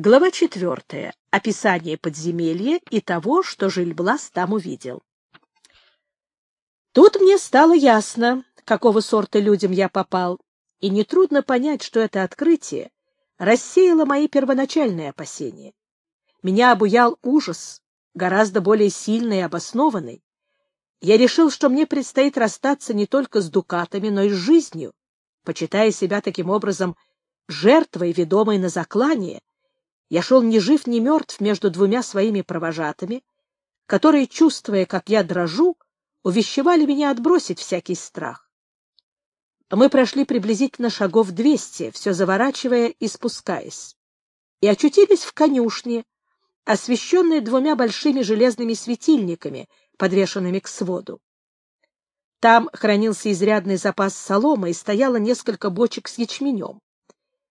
Глава четвертая. Описание подземелья и того, что Жильблас там увидел. Тут мне стало ясно, какого сорта людям я попал, и нетрудно понять, что это открытие рассеяло мои первоначальные опасения. Меня обуял ужас, гораздо более сильный и обоснованный. Я решил, что мне предстоит расстаться не только с дукатами, но и с жизнью, почитая себя таким образом жертвой, ведомой на заклание, я шел ни жив, ни мертв между двумя своими провожатыми, которые, чувствуя, как я дрожу, увещевали меня отбросить всякий страх. Мы прошли приблизительно шагов двести, все заворачивая и спускаясь, и очутились в конюшне, освещенной двумя большими железными светильниками, подвешенными к своду. Там хранился изрядный запас соломы и стояло несколько бочек с ячменем.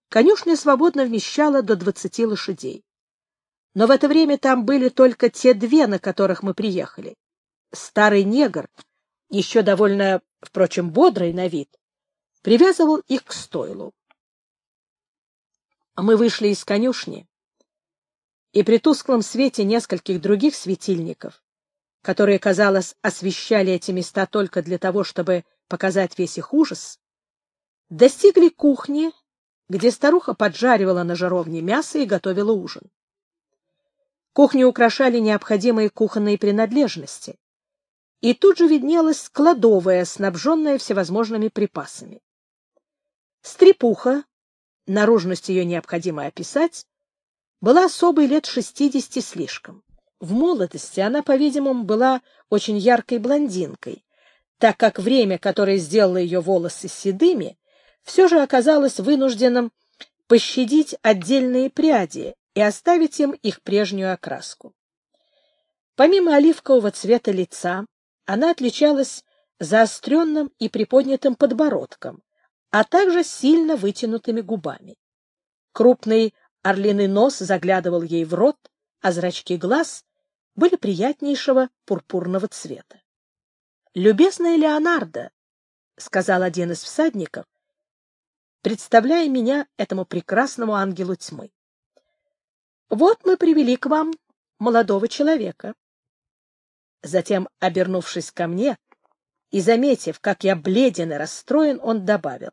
Конюшня свободно вмещала до двадцати лошадей. Но в это время там были только те две, на которых мы приехали. Старый негр, еще довольно, впрочем, бодрый на вид, привязывал их к стойлу. Мы вышли из конюшни, и при тусклом свете нескольких других светильников, которые, казалось, освещали эти места только для того, чтобы показать весь их ужас, достигли кухни где старуха поджаривала на жаровне мясо и готовила ужин. Кухню украшали необходимые кухонные принадлежности. И тут же виднелась кладовая, снабженная всевозможными припасами. Стрепуха, наружность ее необходимо описать, была особой лет шестидесяти слишком. В молодости она, по-видимому, была очень яркой блондинкой, так как время, которое сделало ее волосы седыми, все же оказалось вынужденным пощадить отдельные пряди и оставить им их прежнюю окраску. Помимо оливкового цвета лица, она отличалась заостренным и приподнятым подбородком, а также сильно вытянутыми губами. Крупный орлиный нос заглядывал ей в рот, а зрачки глаз были приятнейшего пурпурного цвета. «Любезная Леонардо», — сказал один из всадников, представляя меня этому прекрасному ангелу тьмы. Вот мы привели к вам молодого человека. Затем, обернувшись ко мне и заметив, как я бледен и расстроен, он добавил.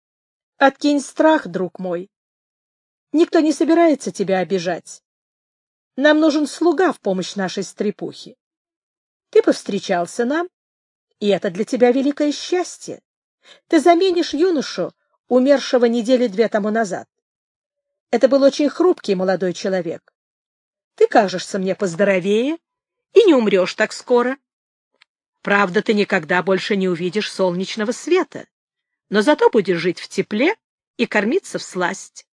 — Откинь страх, друг мой. Никто не собирается тебя обижать. Нам нужен слуга в помощь нашей стрепухе. Ты повстречался нам, и это для тебя великое счастье. Ты заменишь юношу, умершего недели две тому назад. Это был очень хрупкий молодой человек. Ты кажешься мне поздоровее и не умрешь так скоро. Правда, ты никогда больше не увидишь солнечного света, но зато будешь жить в тепле и кормиться в сласть.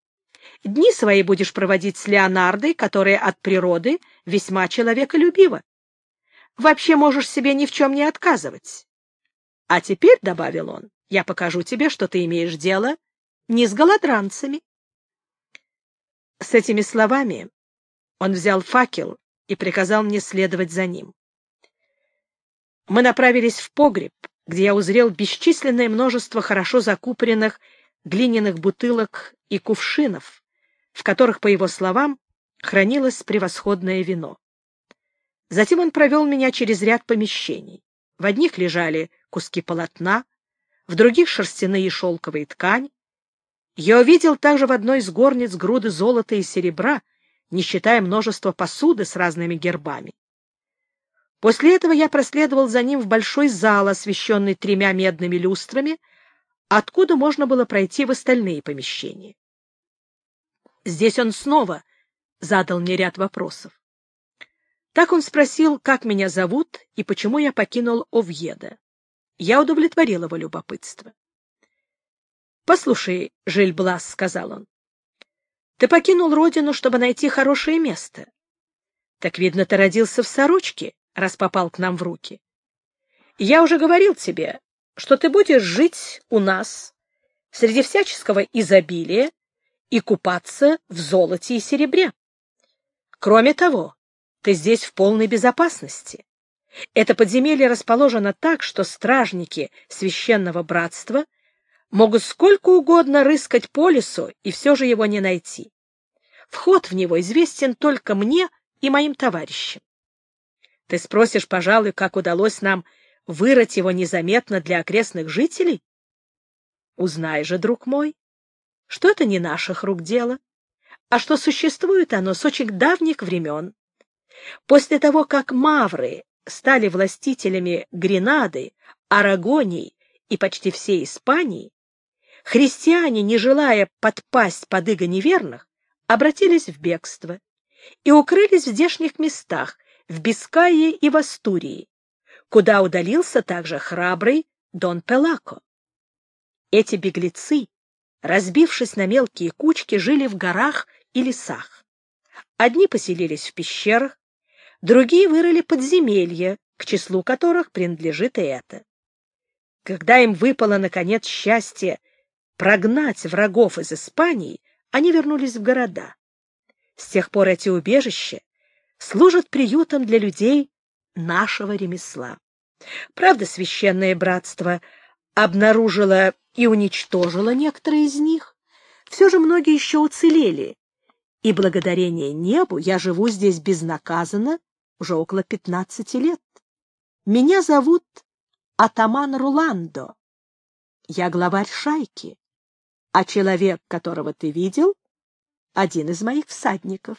Дни свои будешь проводить с Леонардой, которая от природы весьма человеколюбива. Вообще можешь себе ни в чем не отказывать. А теперь, — добавил он, я покажу тебе, что ты имеешь дело не с голодранцами. С этими словами он взял факел и приказал мне следовать за ним. Мы направились в погреб, где я узрел бесчисленное множество хорошо закупоренных глиняных бутылок и кувшинов, в которых, по его словам, хранилось превосходное вино. Затем он провел меня через ряд помещений. В одних лежали куски полотна, в других — шерстяные и шелковые ткани. Я увидел также в одной из горниц груды золота и серебра, не считая множества посуды с разными гербами. После этого я проследовал за ним в большой зал, освещенный тремя медными люстрами, откуда можно было пройти в остальные помещения. Здесь он снова задал мне ряд вопросов. Так он спросил, как меня зовут и почему я покинул Овьеда. Я удовлетворил его любопытство. — Послушай, Жильблас, — сказал он, — ты покинул родину, чтобы найти хорошее место. Так, видно, ты родился в сорочке, раз попал к нам в руки. Я уже говорил тебе, что ты будешь жить у нас среди всяческого изобилия и купаться в золоте и серебре. Кроме того, ты здесь в полной безопасности. Это подземелье расположено так, что стражники священного братства могут сколько угодно рыскать по лесу и все же его не найти. Вход в него известен только мне и моим товарищам. Ты спросишь, пожалуй, как удалось нам вырыть его незаметно для окрестных жителей? Узнай же, друг мой, что это не наших рук дело, а что существует оно с очень давних времен. После того, как мавры стали властителями Гренады, Арагонии и почти всей Испании, христиане, не желая подпасть под иго неверных, обратились в бегство и укрылись в здешних местах, в Бискайе и в Астурии, куда удалился также храбрый Дон Пелако. Эти беглецы, разбившись на мелкие кучки, жили в горах и лесах. Одни поселились в пещерах, другие вырыли подземелья, к числу которых принадлежит и это. Когда им выпало, наконец, счастье прогнать врагов из Испании, они вернулись в города. С тех пор эти убежища служат приютом для людей нашего ремесла. Правда, священное братство обнаружило и уничтожило некоторые из них, все же многие еще уцелели, и благодарение небу я живу здесь безнаказанно уже около пятнадцати лет. Меня зовут Атаман Руландо. Я главарь шайки, а человек, которого ты видел, один из моих всадников.